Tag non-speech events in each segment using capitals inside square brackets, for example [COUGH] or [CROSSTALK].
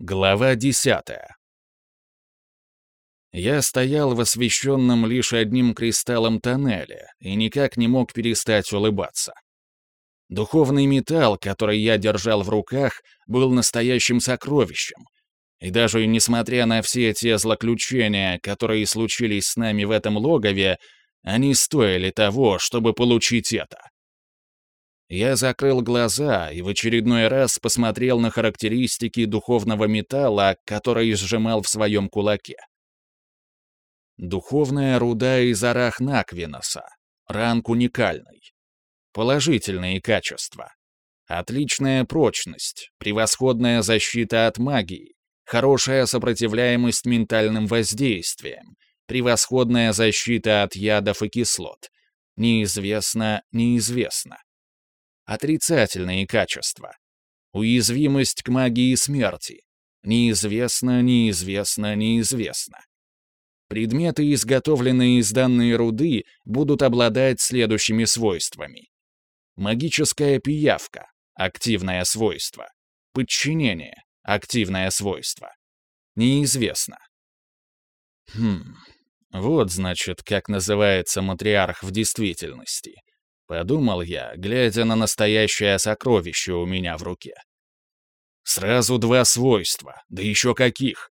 Глава десятая. Я стоял в освещенном лишь одним кристаллом тоннеле и никак не мог перестать улыбаться. Духовный металл, который я держал в руках, был настоящим сокровищем. И даже несмотря на все те злоключения, которые случились с нами в этом логове, они стоили того, чтобы получить это. Я закрыл глаза и в очередной раз посмотрел на характеристики духовного металла, который сжимал в своем кулаке. Духовная руда из арахнаквиноса. Ранг уникальный. Положительные качества. Отличная прочность, превосходная защита от магии, хорошая сопротивляемость ментальным воздействиям, превосходная защита от ядов и кислот. Неизвестно, неизвестно. Отрицательные качества. Уязвимость к магии смерти. Неизвестно, неизвестно, неизвестно. Предметы, изготовленные из данной руды, будут обладать следующими свойствами. Магическая пиявка — активное свойство. Подчинение — активное свойство. Неизвестно. Хм, вот, значит, как называется матриарх в действительности. Подумал я, глядя на настоящее сокровище у меня в руке. Сразу два свойства, да еще каких.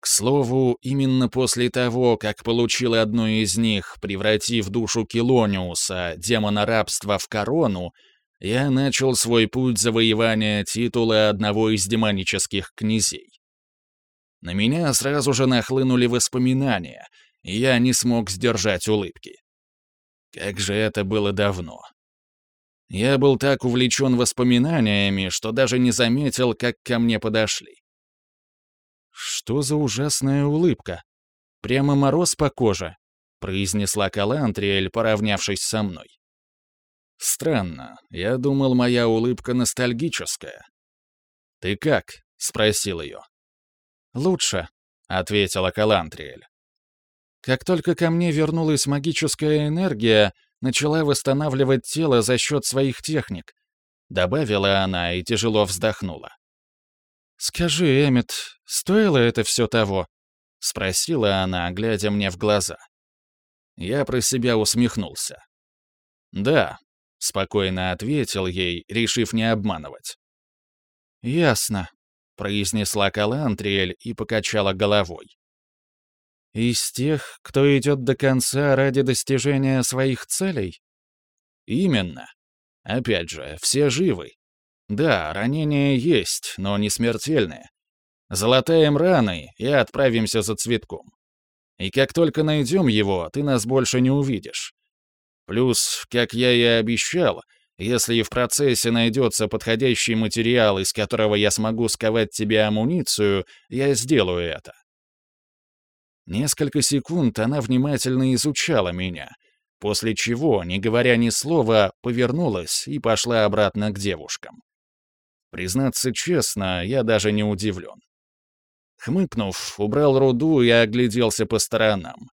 К слову, именно после того, как получил одно из них, превратив душу Килониуса, демона рабства, в корону, я начал свой путь завоевания титула одного из демонических князей. На меня сразу же нахлынули воспоминания, и я не смог сдержать улыбки. Как же это было давно. Я был так увлечен воспоминаниями, что даже не заметил, как ко мне подошли. «Что за ужасная улыбка? Прямо мороз по коже», — произнесла Калантриэль, поравнявшись со мной. «Странно. Я думал, моя улыбка ностальгическая». «Ты как?» — спросил ее. «Лучше», — ответила Калантриэль. Как только ко мне вернулась магическая энергия, начала восстанавливать тело за счет своих техник. Добавила она и тяжело вздохнула. «Скажи, Эммет, стоило это все того?» — спросила она, глядя мне в глаза. Я про себя усмехнулся. «Да», — спокойно ответил ей, решив не обманывать. «Ясно», — произнесла Калантриэль и покачала головой. Из тех, кто идет до конца ради достижения своих целей? Именно. Опять же, все живы. Да, ранения есть, но не смертельные. Залатаем раны и отправимся за цветком. И как только найдем его, ты нас больше не увидишь. Плюс, как я и обещал, если в процессе найдется подходящий материал, из которого я смогу сковать тебе амуницию, я сделаю это. Несколько секунд она внимательно изучала меня, после чего, не говоря ни слова, повернулась и пошла обратно к девушкам. Признаться честно, я даже не удивлен. Хмыкнув, убрал руду и огляделся по сторонам.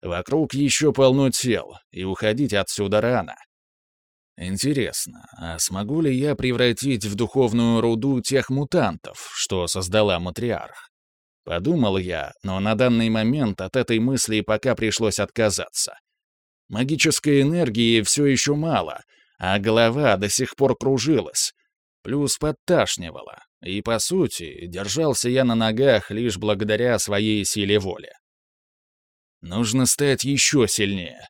Вокруг еще полно тел, и уходить отсюда рано. Интересно, а смогу ли я превратить в духовную руду тех мутантов, что создала матриарх? Подумал я, но на данный момент от этой мысли пока пришлось отказаться. Магической энергии все еще мало, а голова до сих пор кружилась. Плюс подташнивала. И, по сути, держался я на ногах лишь благодаря своей силе воли. Нужно стать еще сильнее.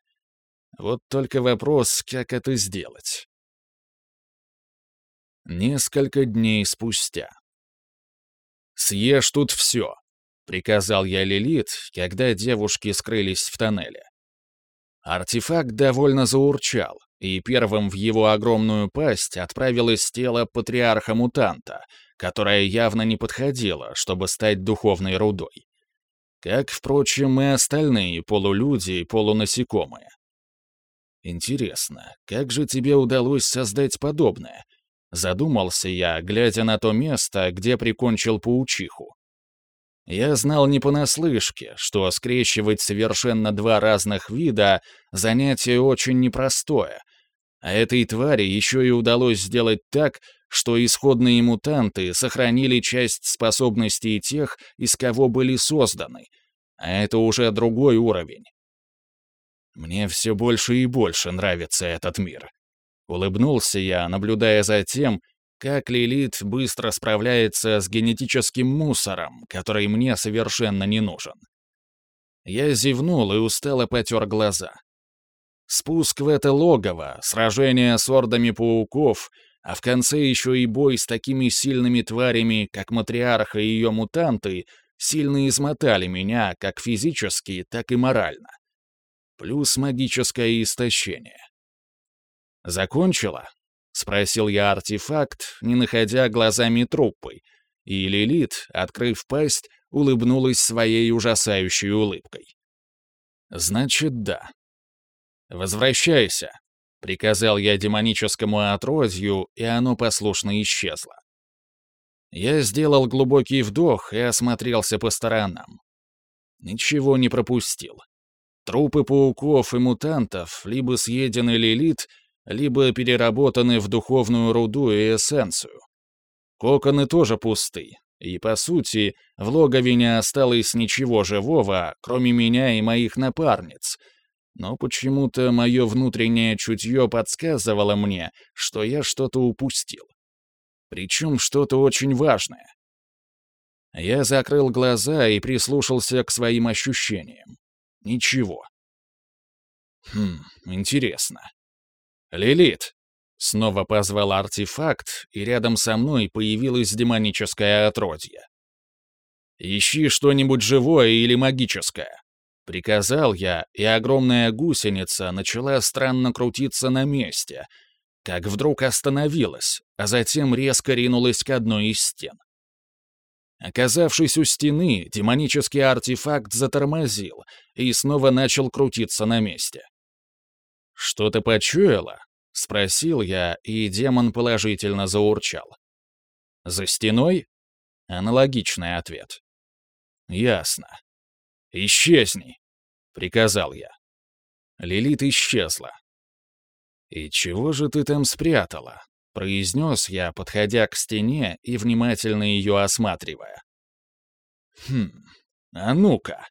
Вот только вопрос, как это сделать. Несколько дней спустя. «Съешь тут все», приказал я Лилит, когда девушки скрылись в тоннеле. Артефакт довольно заурчал, и первым в его огромную пасть отправилось тело патриарха-мутанта, которое явно не подходило, чтобы стать духовной рудой. Как, впрочем, и остальные полулюди и полунасекомые. Интересно, как же тебе удалось создать подобное? Задумался я, глядя на то место, где прикончил паучиху. Я знал не понаслышке, что скрещивать совершенно два разных вида — занятие очень непростое, а этой твари еще и удалось сделать так, что исходные мутанты сохранили часть способностей тех, из кого были созданы, а это уже другой уровень. Мне все больше и больше нравится этот мир. Улыбнулся я, наблюдая за тем, как Лилит быстро справляется с генетическим мусором, который мне совершенно не нужен. Я зевнул и устало потер глаза. Спуск в это логово, сражение с ордами пауков, а в конце еще и бой с такими сильными тварями, как матриарха и ее мутанты, сильно измотали меня как физически, так и морально. Плюс магическое истощение. «Закончила?» — спросил я артефакт, не находя глазами труппы, и Лилит, открыв пасть, улыбнулась своей ужасающей улыбкой. «Значит, да». «Возвращайся», — приказал я демоническому отродью, и оно послушно исчезло. Я сделал глубокий вдох и осмотрелся по сторонам. Ничего не пропустил. Трупы пауков и мутантов либо съедены Лилит, либо переработаны в духовную руду и эссенцию. Коконы тоже пусты, и, по сути, в логове не осталось ничего живого, кроме меня и моих напарниц. Но почему-то мое внутреннее чутье подсказывало мне, что я что-то упустил. Причем что-то очень важное. Я закрыл глаза и прислушался к своим ощущениям. Ничего. Хм, интересно. «Лилит!» Снова позвал артефакт, и рядом со мной появилось демоническое отродье. «Ищи что-нибудь живое или магическое», — приказал я, и огромная гусеница начала странно крутиться на месте, как вдруг остановилась, а затем резко ринулась к одной из стен. Оказавшись у стены, демонический артефакт затормозил и снова начал крутиться на месте. «Что-то почуяла?» — спросил я, и демон положительно заурчал. «За стеной?» — аналогичный ответ. «Ясно. Исчезни!» — приказал я. Лилит исчезла. «И чего же ты там спрятала?» — произнес я, подходя к стене и внимательно ее осматривая. «Хм, а ну-ка!»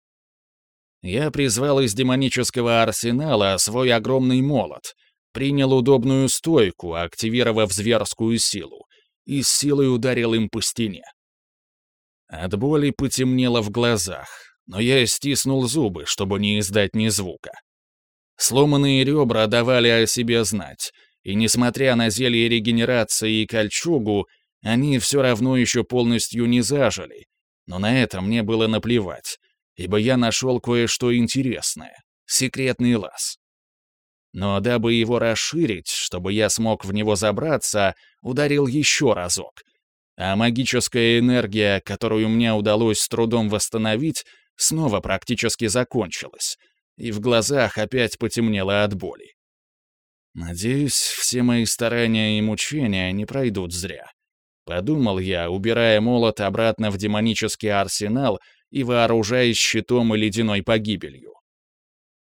Я призвал из демонического арсенала свой огромный молот, принял удобную стойку, активировав зверскую силу, и с силой ударил им по стене. От боли потемнело в глазах, но я стиснул зубы, чтобы не издать ни звука. Сломанные ребра давали о себе знать, и, несмотря на зелье регенерации и кольчугу, они все равно еще полностью не зажили, но на это мне было наплевать ибо я нашел кое-что интересное — секретный лаз. Но дабы его расширить, чтобы я смог в него забраться, ударил еще разок. А магическая энергия, которую мне удалось с трудом восстановить, снова практически закончилась, и в глазах опять потемнело от боли. Надеюсь, все мои старания и мучения не пройдут зря. Подумал я, убирая молот обратно в демонический арсенал и вооружаясь щитом и ледяной погибелью.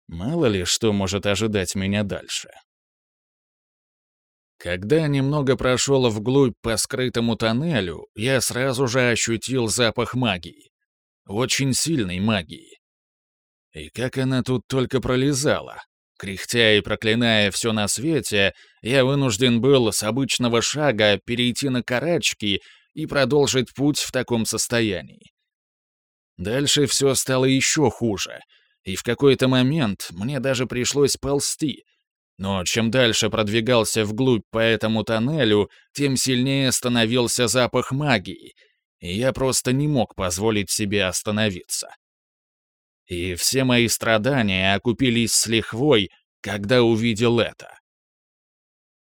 Мало ли, что может ожидать меня дальше. Когда немного прошел вглубь по скрытому тоннелю, я сразу же ощутил запах магии. Очень сильной магии. И как она тут только пролезала. Кряхтя и проклиная все на свете, я вынужден был с обычного шага перейти на карачки и продолжить путь в таком состоянии. Дальше все стало еще хуже, и в какой-то момент мне даже пришлось ползти. Но чем дальше продвигался вглубь по этому тоннелю, тем сильнее становился запах магии, и я просто не мог позволить себе остановиться. И все мои страдания окупились с лихвой, когда увидел это.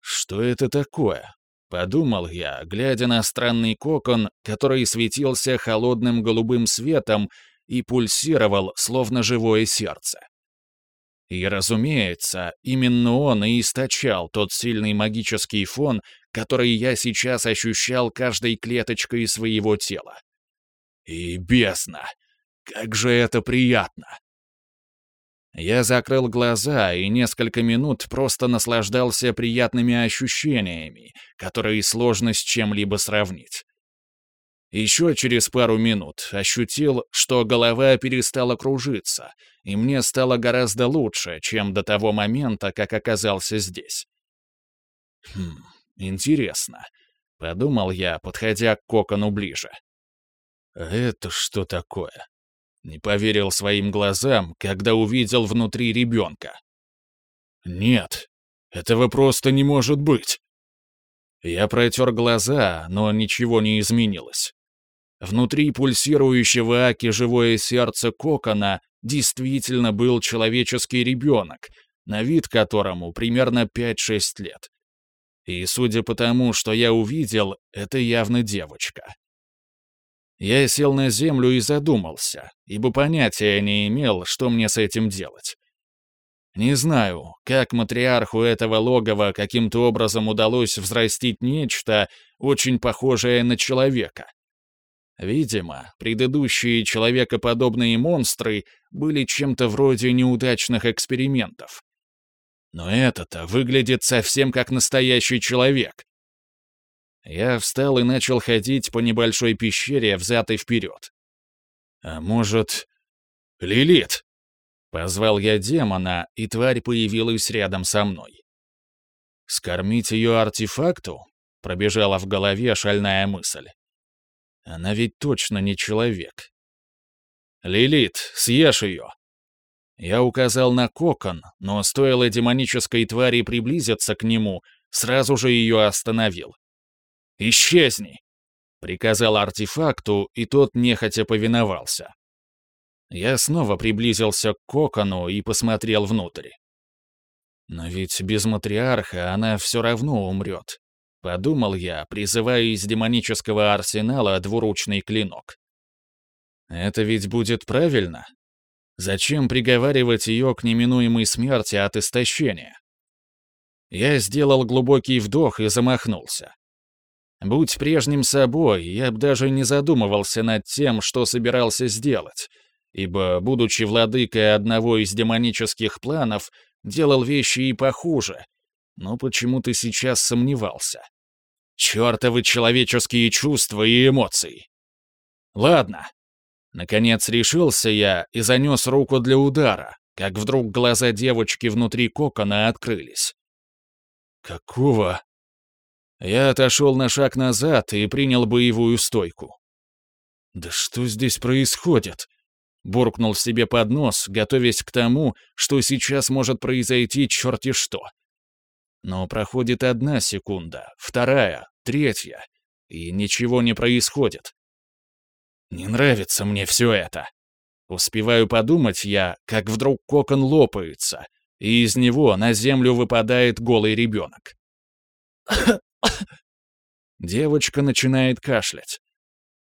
Что это такое? Подумал я, глядя на странный кокон, который светился холодным голубым светом и пульсировал, словно живое сердце. И, разумеется, именно он и источал тот сильный магический фон, который я сейчас ощущал каждой клеточкой своего тела. И бездна! Как же это приятно! Я закрыл глаза и несколько минут просто наслаждался приятными ощущениями, которые сложно с чем-либо сравнить. Еще через пару минут ощутил, что голова перестала кружиться, и мне стало гораздо лучше, чем до того момента, как оказался здесь. «Хм, интересно», — подумал я, подходя к кокону ближе. «Это что такое?» Не поверил своим глазам, когда увидел внутри ребенка. «Нет, этого просто не может быть!» Я протер глаза, но ничего не изменилось. Внутри пульсирующего Аки живое сердце кокона действительно был человеческий ребенок, на вид которому примерно 5-6 лет. И судя по тому, что я увидел, это явно девочка. Я сел на землю и задумался, ибо понятия не имел, что мне с этим делать. Не знаю, как матриарху этого логова каким-то образом удалось взрастить нечто, очень похожее на человека. Видимо, предыдущие человекоподобные монстры были чем-то вроде неудачных экспериментов. Но это-то выглядит совсем как настоящий человек. Я встал и начал ходить по небольшой пещере и вперед. «А может, Лилит?» Позвал я демона, и тварь появилась рядом со мной. «Скормить ее артефакту?» — пробежала в голове шальная мысль. «Она ведь точно не человек». «Лилит, съешь ее!» Я указал на кокон, но стоило демонической твари приблизиться к нему, сразу же ее остановил. «Исчезни!» — приказал артефакту, и тот нехотя повиновался. Я снова приблизился к кокону и посмотрел внутрь. Но ведь без матриарха она все равно умрет. Подумал я, призывая из демонического арсенала двуручный клинок. Это ведь будет правильно? Зачем приговаривать ее к неминуемой смерти от истощения? Я сделал глубокий вдох и замахнулся. Будь прежним собой, я бы даже не задумывался над тем, что собирался сделать, ибо, будучи владыкой одного из демонических планов, делал вещи и похуже, но почему-то сейчас сомневался. Чёртовы человеческие чувства и эмоции. Ладно. Наконец решился я и занёс руку для удара, как вдруг глаза девочки внутри кокона открылись. «Какого?» Я отошел на шаг назад и принял боевую стойку. «Да что здесь происходит?» Буркнул себе под нос, готовясь к тому, что сейчас может произойти черти что. Но проходит одна секунда, вторая, третья, и ничего не происходит. Не нравится мне все это. Успеваю подумать я, как вдруг кокон лопается, и из него на землю выпадает голый ребенок. [COUGHS] Девочка начинает кашлять.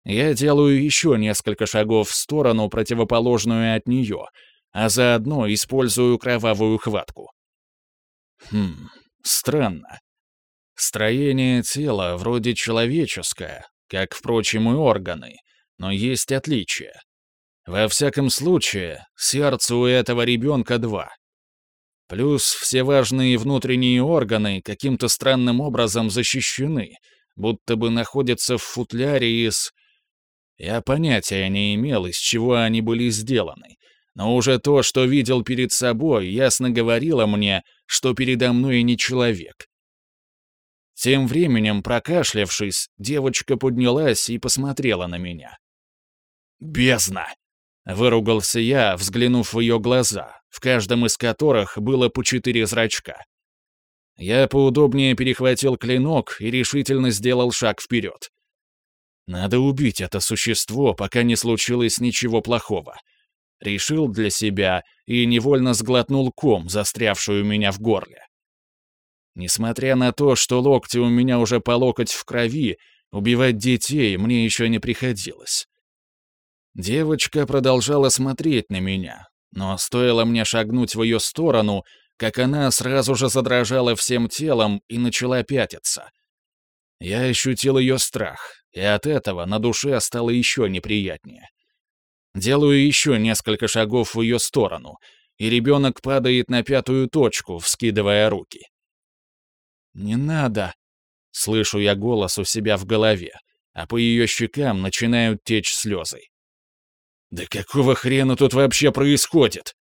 Я делаю еще несколько шагов в сторону, противоположную от нее, а заодно использую кровавую хватку. Хм, странно. Строение тела вроде человеческое, как, впрочем, и органы, но есть отличия. Во всяком случае, сердце у этого ребенка два. Плюс все важные внутренние органы каким-то странным образом защищены, будто бы находятся в футляре из... Я понятия не имел, из чего они были сделаны, но уже то, что видел перед собой, ясно говорило мне, что передо мной не человек. Тем временем, прокашлявшись, девочка поднялась и посмотрела на меня. «Бездна!» Выругался я, взглянув в ее глаза, в каждом из которых было по четыре зрачка. Я поудобнее перехватил клинок и решительно сделал шаг вперед. Надо убить это существо, пока не случилось ничего плохого. Решил для себя и невольно сглотнул ком, застрявшую у меня в горле. Несмотря на то, что локти у меня уже по локоть в крови, убивать детей мне еще не приходилось. Девочка продолжала смотреть на меня, но стоило мне шагнуть в ее сторону, как она сразу же задрожала всем телом и начала пятиться. Я ощутил ее страх, и от этого на душе стало еще неприятнее. Делаю еще несколько шагов в ее сторону, и ребенок падает на пятую точку, вскидывая руки. «Не надо!» — слышу я голос у себя в голове, а по ее щекам начинают течь слезы. «Да какого хрена тут вообще происходит?»